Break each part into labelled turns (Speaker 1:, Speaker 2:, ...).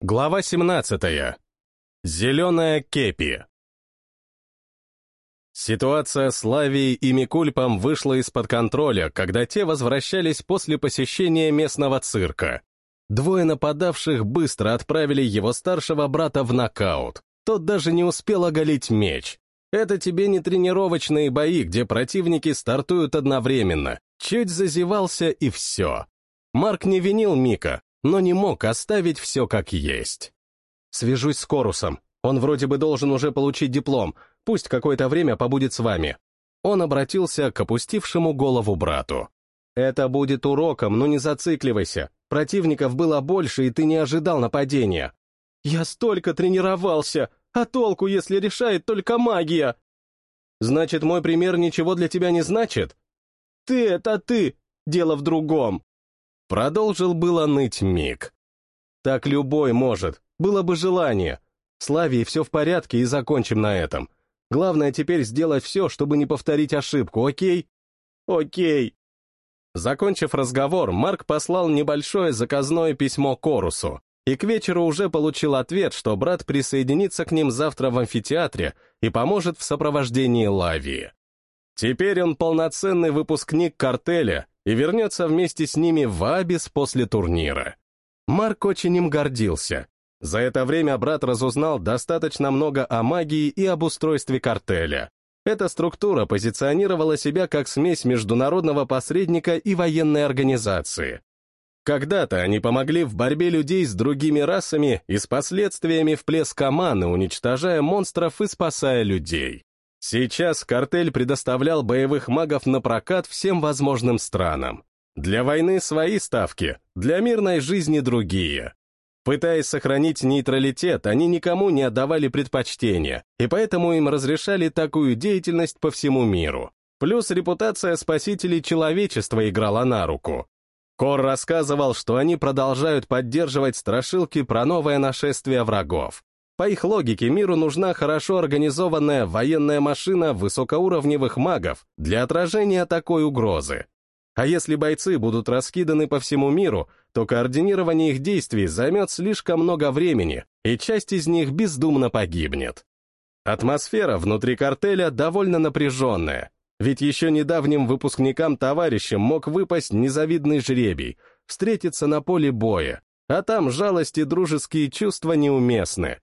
Speaker 1: Глава 17. Зеленая кепи. Ситуация с Лавией и Микульпом вышла из-под контроля, когда те возвращались после посещения местного цирка. Двое нападавших быстро отправили его старшего брата в нокаут. Тот даже не успел оголить меч. Это тебе не тренировочные бои, где противники стартуют одновременно. Чуть зазевался и все. Марк не винил Мика, но не мог оставить все как есть. «Свяжусь с Корусом. Он вроде бы должен уже получить диплом. Пусть какое-то время побудет с вами». Он обратился к опустившему голову брату. «Это будет уроком, но не зацикливайся. Противников было больше, и ты не ожидал нападения». «Я столько тренировался! А толку, если решает только магия?» «Значит, мой пример ничего для тебя не значит?» «Ты — это ты! Дело в другом!» Продолжил было ныть Мик. Так любой может, было бы желание. Славии все в порядке и закончим на этом. Главное теперь сделать все, чтобы не повторить ошибку, окей? Окей. Закончив разговор, Марк послал небольшое заказное письмо Корусу, и к вечеру уже получил ответ, что брат присоединится к ним завтра в амфитеатре и поможет в сопровождении Лавии. Теперь он полноценный выпускник картеля и вернется вместе с ними в Абис после турнира. Марк очень им гордился. За это время брат разузнал достаточно много о магии и об устройстве картеля. Эта структура позиционировала себя как смесь международного посредника и военной организации. Когда-то они помогли в борьбе людей с другими расами и с последствиями вплеска маны, уничтожая монстров и спасая людей. Сейчас картель предоставлял боевых магов на прокат всем возможным странам. Для войны свои ставки, для мирной жизни другие. Пытаясь сохранить нейтралитет, они никому не отдавали предпочтения, и поэтому им разрешали такую деятельность по всему миру. Плюс репутация спасителей человечества играла на руку. Кор рассказывал, что они продолжают поддерживать страшилки про новое нашествие врагов. По их логике, миру нужна хорошо организованная военная машина высокоуровневых магов для отражения такой угрозы. А если бойцы будут раскиданы по всему миру, то координирование их действий займет слишком много времени, и часть из них бездумно погибнет. Атмосфера внутри картеля довольно напряженная, ведь еще недавним выпускникам-товарищам мог выпасть незавидный жребий, встретиться на поле боя, а там жалость и дружеские чувства неуместны.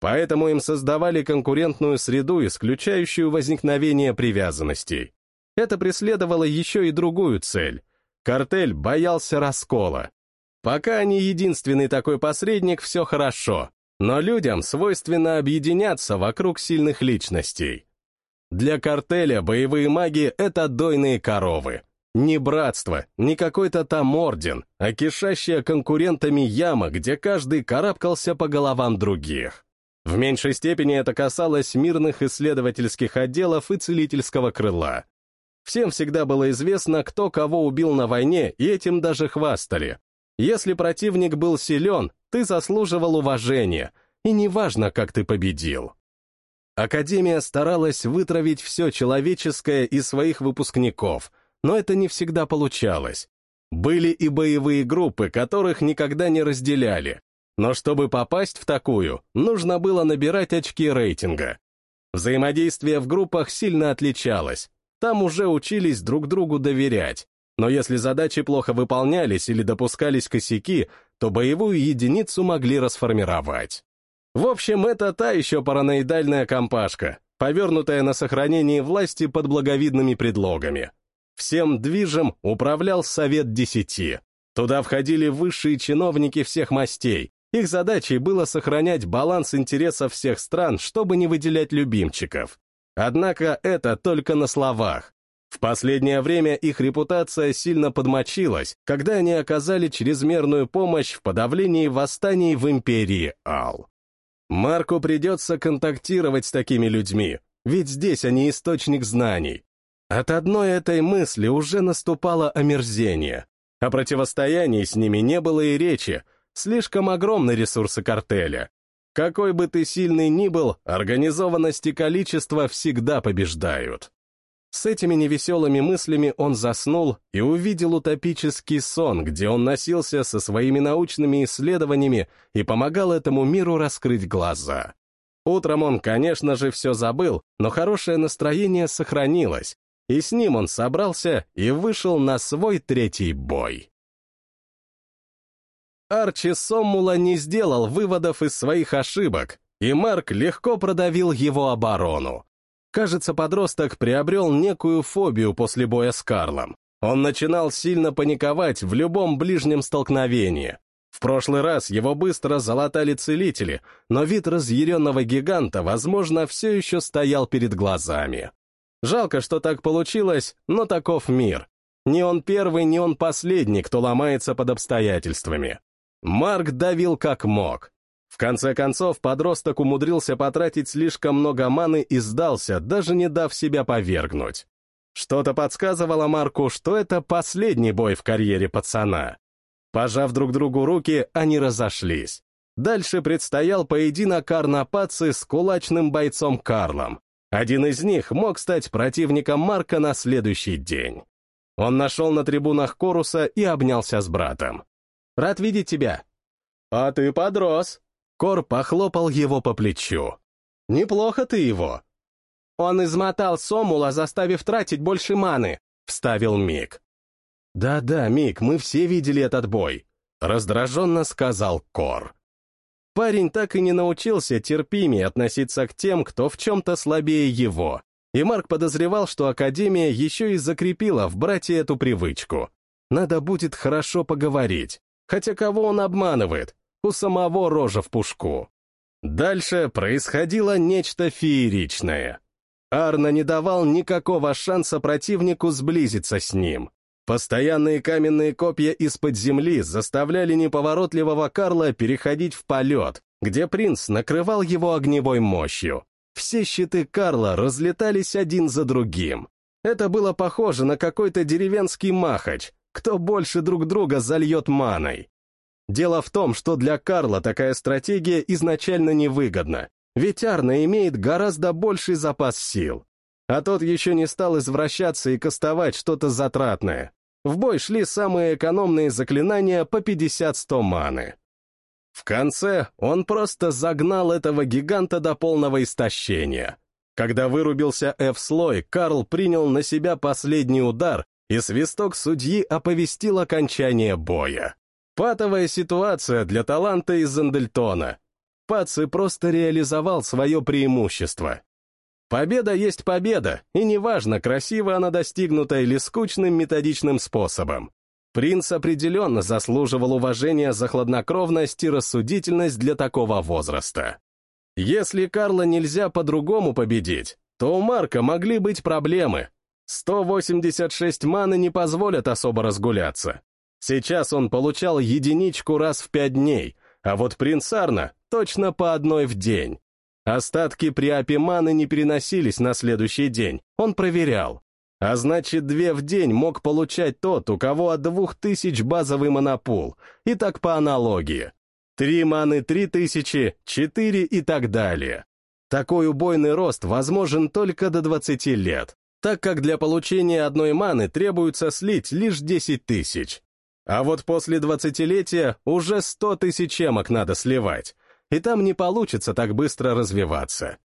Speaker 1: Поэтому им создавали конкурентную среду, исключающую возникновение привязанностей. Это преследовало еще и другую цель. Картель боялся раскола. Пока они единственный такой посредник, все хорошо, но людям свойственно объединяться вокруг сильных личностей. Для картеля боевые маги — это дойные коровы. Не братство, не какой-то там орден, а кишащая конкурентами яма, где каждый карабкался по головам других. В меньшей степени это касалось мирных исследовательских отделов и целительского крыла. Всем всегда было известно, кто кого убил на войне, и этим даже хвастали. Если противник был силен, ты заслуживал уважения, и неважно, как ты победил. Академия старалась вытравить все человеческое из своих выпускников, но это не всегда получалось. Были и боевые группы, которых никогда не разделяли, но чтобы попасть в такую, нужно было набирать очки рейтинга. Взаимодействие в группах сильно отличалось. Там уже учились друг другу доверять. Но если задачи плохо выполнялись или допускались косяки, то боевую единицу могли расформировать. В общем, это та еще параноидальная компашка, повернутая на сохранении власти под благовидными предлогами. Всем движем управлял Совет Десяти. Туда входили высшие чиновники всех мастей, их задачей было сохранять баланс интересов всех стран, чтобы не выделять любимчиков. Однако это только на словах. В последнее время их репутация сильно подмочилась, когда они оказали чрезмерную помощь в подавлении восстаний в империи Ал. Марку придется контактировать с такими людьми, ведь здесь они источник знаний. От одной этой мысли уже наступало омерзение. О противостоянии с ними не было и речи, Слишком огромны ресурсы картеля. Какой бы ты сильный ни был, организованность и количество всегда побеждают. С этими невеселыми мыслями он заснул и увидел утопический сон, где он носился со своими научными исследованиями и помогал этому миру раскрыть глаза. Утром он, конечно же, все забыл, но хорошее настроение сохранилось, и с ним он собрался и вышел на свой третий бой. Арчи Соммула не сделал выводов из своих ошибок, и Марк легко продавил его оборону. Кажется, подросток приобрел некую фобию после боя с Карлом. Он начинал сильно паниковать в любом ближнем столкновении. В прошлый раз его быстро залатали целители, но вид разъяренного гиганта, возможно, все еще стоял перед глазами. Жалко, что так получилось, но таков мир. Не он первый, не он последний, кто ломается под обстоятельствами. Марк давил как мог. В конце концов, подросток умудрился потратить слишком много маны и сдался, даже не дав себя повергнуть. Что-то подсказывало Марку, что это последний бой в карьере пацана. Пожав друг другу руки, они разошлись. Дальше предстоял поединок Арнапацы с кулачным бойцом Карлом. Один из них мог стать противником Марка на следующий день. Он нашел на трибунах Коруса и обнялся с братом. «Рад видеть тебя». «А ты подрос», Кор похлопал его по плечу. «Неплохо ты его». «Он измотал Сомула, заставив тратить больше маны», — вставил Мик. «Да-да, Мик, мы все видели этот бой», — раздраженно сказал Кор. Парень так и не научился терпимее относиться к тем, кто в чем-то слабее его, и Марк подозревал, что Академия еще и закрепила в брате эту привычку. Надо будет хорошо поговорить. Хотя кого он обманывает? у самого рожа в пушку. Дальше происходило нечто фееричное. Арна не давал никакого шанса противнику сблизиться с ним. Постоянные каменные копья из-под земли заставляли неповоротливого Карла переходить в полет, где принц накрывал его огневой мощью. Все щиты Карла разлетались один за другим. Это было похоже на какой-то деревенский махач, кто больше друг друга зальет маной. Дело в том, что для Карла такая стратегия изначально невыгодна, ведь Арна имеет гораздо больший запас сил. А тот еще не стал извращаться и кастовать что-то затратное. В бой шли самые экономные заклинания по 50-100 маны. В конце он просто загнал этого гиганта до полного истощения. Когда вырубился F-слой, Карл принял на себя последний удар, и свисток судьи оповестил окончание боя. Патовая ситуация для таланта из Зандельтона. Паци просто реализовал свое преимущество. Победа есть победа, и неважно, красиво она достигнута или скучным методичным способом. Принц определенно заслуживал уважения за хладнокровность и рассудительность для такого возраста. Если Карла нельзя по-другому победить, то у Марка могли быть проблемы. 186 маны не позволят особо разгуляться. Сейчас он получал единичку раз в пять дней, а вот принц Арна точно по одной в день. Остатки приапиманы не переносились на следующий день, он проверял. А значит, две в день мог получать тот, у кого от двух тысяч базовый монопул, и так по аналогии. Три маны три тысячи, четыре и так далее. Такой убойный рост возможен только до 20 лет, так как для получения одной маны требуется слить лишь 10 тысяч. А вот после двадцатилетия уже сто тысяч эмок надо сливать, и там не получится так быстро развиваться.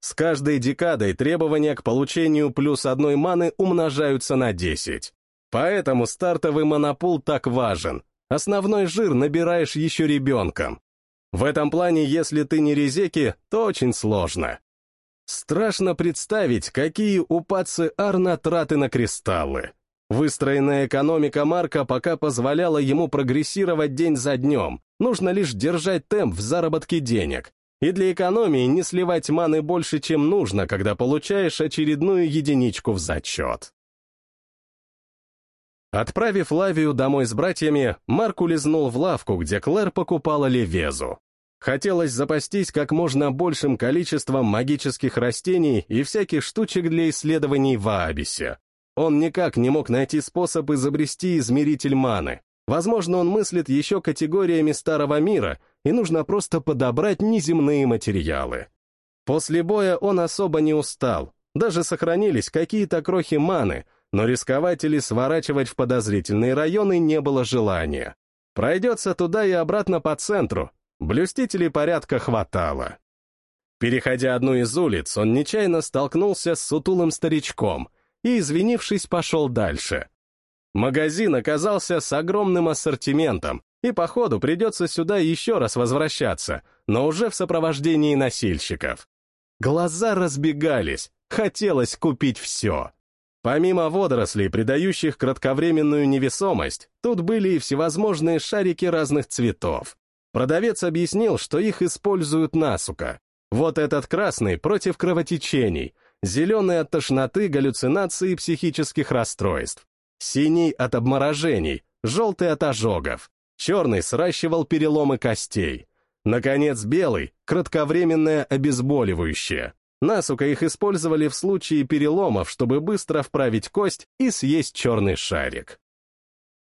Speaker 1: С каждой декадой требования к получению плюс одной маны умножаются на 10. Поэтому стартовый монопул так важен. Основной жир набираешь еще ребенком. В этом плане, если ты не резеки, то очень сложно. Страшно представить, какие у Пацы Арна траты на кристаллы. Выстроенная экономика Марка пока позволяла ему прогрессировать день за днем, нужно лишь держать темп в заработке денег. И для экономии не сливать маны больше, чем нужно, когда получаешь очередную единичку в зачет. Отправив Лавию домой с братьями, Марк улизнул в лавку, где Клэр покупала левезу. Хотелось запастись как можно большим количеством магических растений и всяких штучек для исследований в Аабисе. Он никак не мог найти способ изобрести измеритель маны. Возможно, он мыслит еще категориями старого мира, и нужно просто подобрать неземные материалы. После боя он особо не устал, Даже сохранились какие-то крохи маны, но рисковать или сворачивать в подозрительные районы не было желания. Пройдется туда и обратно по центру. Блюстителей порядка хватало. Переходя одну из улиц, он нечаянно столкнулся с сутулым старичком и, извинившись, пошел дальше. Магазин оказался с огромным ассортиментом, и, походу, придется сюда еще раз возвращаться, но уже в сопровождении носильщиков. Глаза разбегались, хотелось купить все. Помимо водорослей, придающих кратковременную невесомость, тут были и всевозможные шарики разных цветов. Продавец объяснил, что их используют насука. Вот этот красный против кровотечений, зеленый от тошноты, галлюцинаций и психических расстройств, синий от обморожений, желтый от ожогов, черный сращивал переломы костей. Наконец, белый — кратковременное обезболивающее. Насука их использовали в случае переломов, чтобы быстро вправить кость и съесть черный шарик.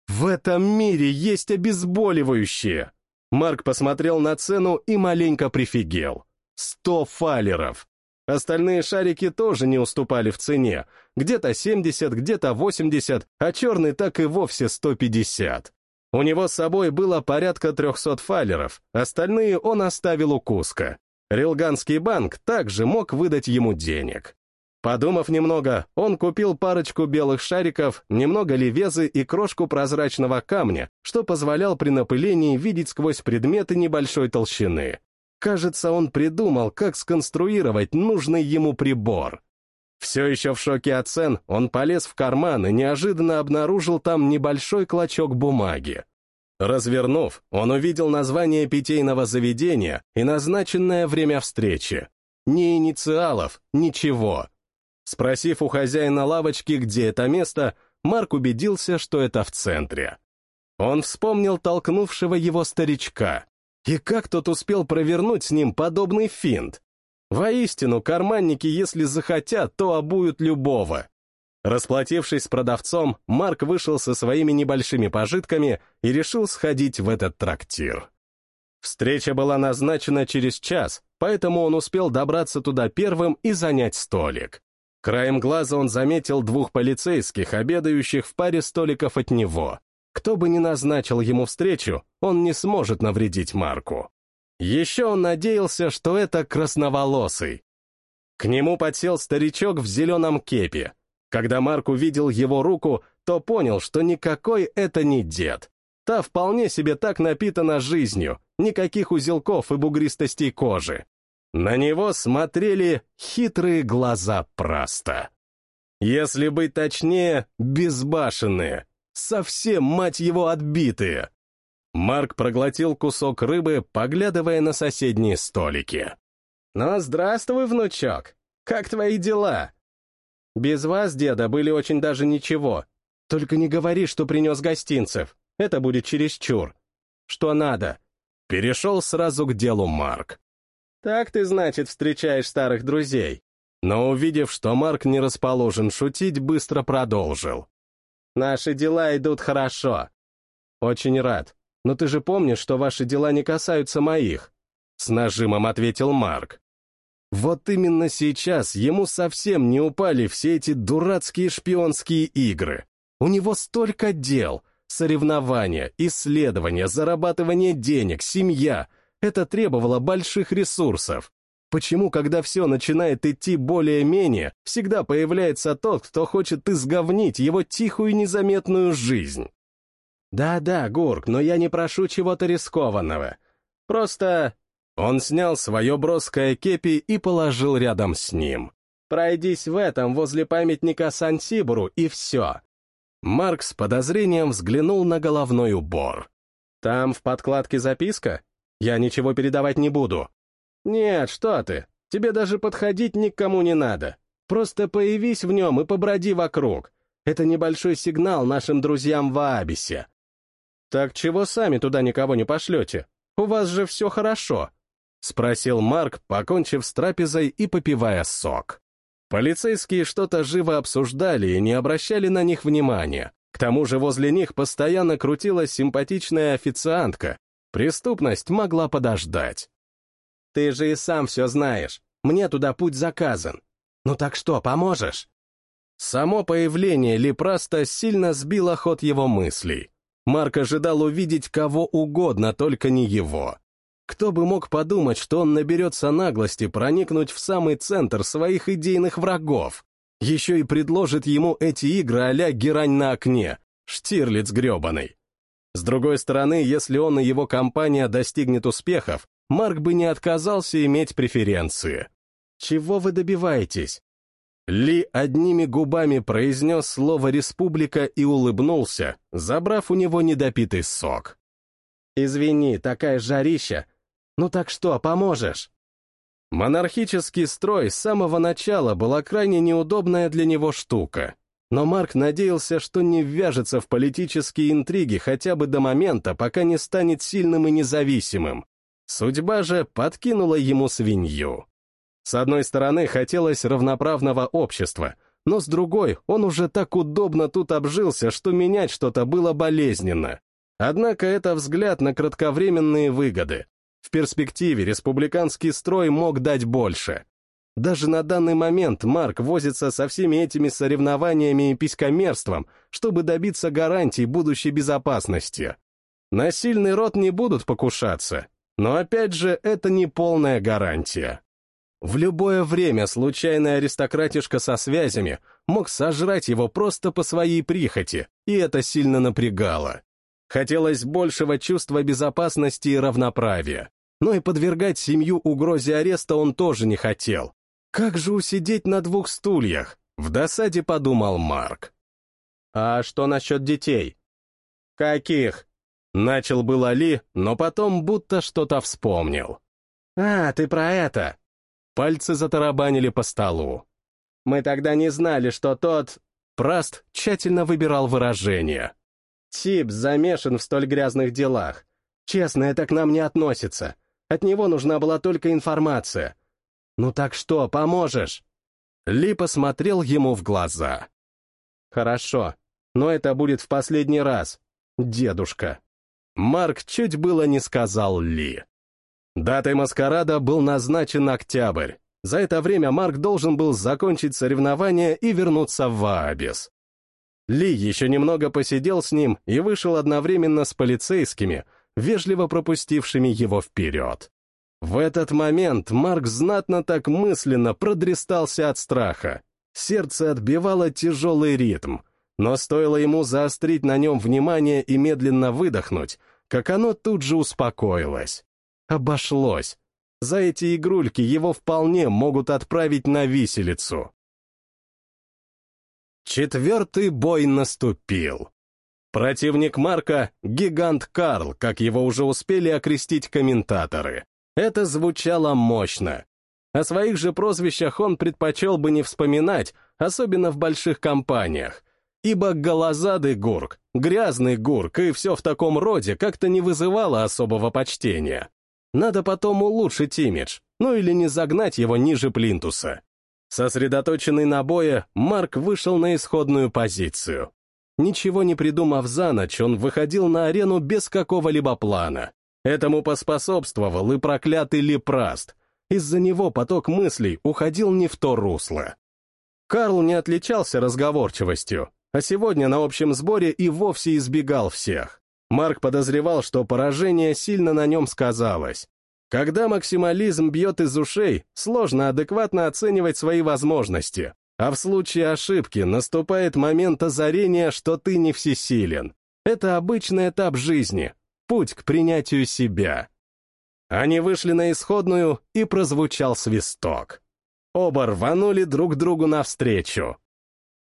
Speaker 1: «В этом мире есть обезболивающее!» Марк посмотрел на цену и маленько прифигел. «Сто фалеров!» Остальные шарики тоже не уступали в цене. Где-то 70, где-то 80, а черный так и вовсе 150. У него с собой было порядка 300 фалеров, остальные он оставил у Куска. Рилганский банк также мог выдать ему денег. Подумав немного, он купил парочку белых шариков, немного левезы и крошку прозрачного камня, что позволял при напылении видеть сквозь предметы небольшой толщины. Кажется, он придумал, как сконструировать нужный ему прибор. Все еще в шоке от цен, он полез в карман и неожиданно обнаружил там небольшой клочок бумаги. Развернув, он увидел название питейного заведения и назначенное время встречи. Ни инициалов, ничего. Спросив у хозяина лавочки, где это место, Марк убедился, что это в центре. Он вспомнил толкнувшего его старичка. И как тот успел провернуть с ним подобный финт? Воистину, карманники, если захотят, то обуют любого. Расплатившись с продавцом, Марк вышел со своими небольшими пожитками и решил сходить в этот трактир. Встреча была назначена через час, поэтому он успел добраться туда первым и занять столик. Краем глаза он заметил двух полицейских, обедающих в паре столиков от него. Кто бы ни назначил ему встречу, он не сможет навредить Марку. Еще он надеялся, что это красноволосый. К нему подсел старичок в зеленом кепе, когда Марк увидел его руку, то понял, что никакой это не дед. Та вполне себе так напитана жизнью, никаких узелков и бугристостей кожи. На него смотрели хитрые глаза Праста. Если быть точнее, безбашенные, совсем, мать его, отбитые. Марк проглотил кусок рыбы, поглядывая на соседние столики. «Ну, здравствуй, внучок! Как твои дела?» Без вас, деда, были очень даже ничего. Только не говори, что принес гостинцев. Это будет чересчур. Что надо? Перешел сразу к делу Марк. Так ты, значит, встречаешь старых друзей. Но увидев, что Марк не расположен шутить, быстро продолжил. Наши дела идут хорошо. Очень рад. Но ты же помнишь, что ваши дела не касаются моих. С нажимом ответил Марк. Вот именно сейчас ему совсем не упали все эти дурацкие шпионские игры. У него столько дел. Соревнования, исследования, зарабатывание денег, семья. Это требовало больших ресурсов. Почему, когда все начинает идти более-менее, всегда появляется тот, кто хочет изговнить его тихую незаметную жизнь? Да-да, Гурк, но я не прошу чего-то рискованного. Просто он снял свое броское кепи и положил рядом с ним. «Пройдись в этом возле памятника Сан-Сибуру, и все». Марк с подозрением взглянул на головной убор. «Там в подкладке записка? Я ничего передавать не буду». «Нет, что ты, тебе даже подходить никому не надо. Просто появись в нем и поброди вокруг. Это небольшой сигнал нашим друзьям в Аабисе». «Так чего сами туда никого не пошлете? У вас же все хорошо», — спросил Марк, покончив с трапезой и попивая сок. Полицейские что-то живо обсуждали и не обращали на них внимания. К тому же возле них постоянно крутилась симпатичная официантка. Преступность могла подождать. «Ты же и сам все знаешь. Мне туда путь заказан. «Ну так что, поможешь?» Само появление Лепраста сильно сбило ход его мыслей. Марк ожидал увидеть кого угодно, только не его. Кто бы мог подумать, что он наберется наглости проникнуть в самый центр своих идейных врагов? Еще и предложит ему эти игры а-ля герань на окне, Штирлиц гребаный. С другой стороны, если он и его компания достигнет успехов, Марк бы не отказался иметь преференции. Чего вы добиваетесь? Ли одними губами произнес слово «республика» и улыбнулся, забрав у него недопитый сок. «Извини, такая жарища. Ну так что, поможешь?» Монархический строй с самого начала была крайне неудобная для него штука. Но Марк надеялся, что не ввяжется в политические интриги хотя бы до момента, пока не станет сильным и независимым. Судьба же подкинула ему свинью. С одной стороны, хотелось равноправного общества, но с другой, он уже так удобно тут обжился, что менять что-то было болезненно. Однако это взгляд на кратковременные выгоды. В перспективе республиканский строй мог дать больше. Даже на данный момент Марк возится со всеми этими соревнованиями и писькомерством, чтобы добиться гарантий будущей безопасности. На сильный род не будут покушаться, но опять же это не полная гарантия. В любое время случайный аристократишка со связями мог сожрать его просто по своей прихоти, и это сильно напрягало. Хотелось большего чувства безопасности и равноправия. Но и подвергать семью угрозе ареста он тоже не хотел. Как же усидеть на двух стульях? В досаде подумал Марк. А что насчет детей? Каких? Начал был Али, но потом будто что-то вспомнил. А, ты про это? Пальцы затарабанили по столу. Мы тогда не знали, что тот... Праст тщательно выбирал выражение. Тип замешан в столь грязных делах. Честно, это к нам не относится. От него нужна была только информация. Ну так что, поможешь? Ли посмотрел ему в глаза. Хорошо, но это будет в последний раз, дедушка. Марк чуть было не сказал Ли. Датой маскарада был назначен октябрь. За это время Марк должен был закончить соревнования и вернуться в Ваабис. Ли еще немного посидел с ним и вышел одновременно с полицейскими, вежливо пропустившими его вперед. В этот момент Марк знатно так мысленно продрестался от страха. Сердце отбивало тяжелый ритм, но стоило ему заострить на нем внимание и медленно выдохнуть, как оно тут же успокоилось. Обошлось. За эти игрульки его вполне могут отправить на виселицу. Четвертый бой наступил. Противник Марка — гигант Карл, как его уже успели окрестить комментаторы. Это звучало мощно. О своих же прозвищах он предпочел бы не вспоминать, особенно в больших компаниях, ибо голозадый гурк, грязный гурк и все в таком роде как-то не вызывало особого почтения. Надо потом улучшить имидж, ну или не загнать его ниже плинтуса. Сосредоточенный на бое, Марк вышел на исходную позицию. Ничего не придумав за ночь, он выходил на арену без какого-либо плана. Этому поспособствовал и проклятый Лепраст. Из-за него поток мыслей уходил не в то русло. Карл не отличался разговорчивостью, а сегодня на общем сборе и вовсе избегал всех. Марк подозревал, что поражение сильно на нем сказалось. Когда максимализм бьет из ушей, сложно адекватно оценивать свои возможности, а в случае ошибки наступает момент озарения, что ты не всесилен. Это обычный этап жизни, путь к принятию себя. Они вышли на исходную, и прозвучал свисток. Оба рванули друг другу навстречу.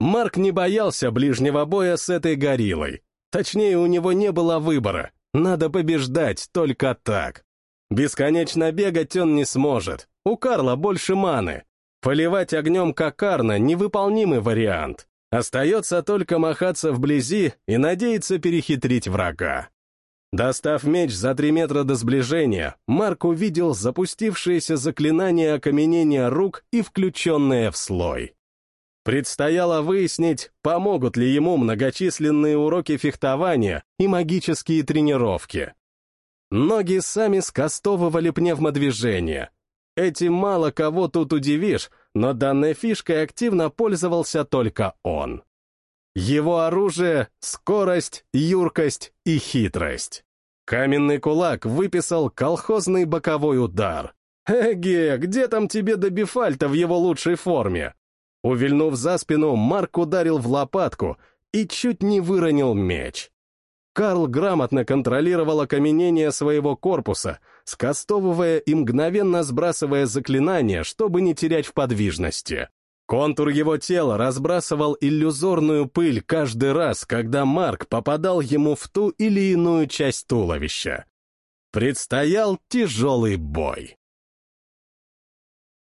Speaker 1: Марк не боялся ближнего боя с этой гориллой, Точнее, у него не было выбора. Надо побеждать только так. Бесконечно бегать он не сможет. У Карла больше маны. Поливать огнем Кокарна — невыполнимый вариант. Остается только махаться вблизи и надеяться перехитрить врага. Достав меч за три метра до сближения, Марк увидел запустившееся заклинание окаменения рук и включенное в слой. Предстояло выяснить, помогут ли ему многочисленные уроки фехтования и магические тренировки. Ноги сами скостовывали пневмодвижение. Этим мало кого тут удивишь, но данной фишкой активно пользовался только он. Его оружие — скорость, юркость и хитрость. Каменный кулак выписал колхозный боковой удар. Эге, где там тебе до Бифальта в его лучшей форме? Увильнув за спину, Марк ударил в лопатку и чуть не выронил меч. Карл грамотно контролировал окаменение своего корпуса, скастовывая и мгновенно сбрасывая заклинания, чтобы не терять в подвижности. Контур его тела разбрасывал иллюзорную пыль каждый раз, когда Марк попадал ему в ту или иную часть туловища. Предстоял тяжелый бой.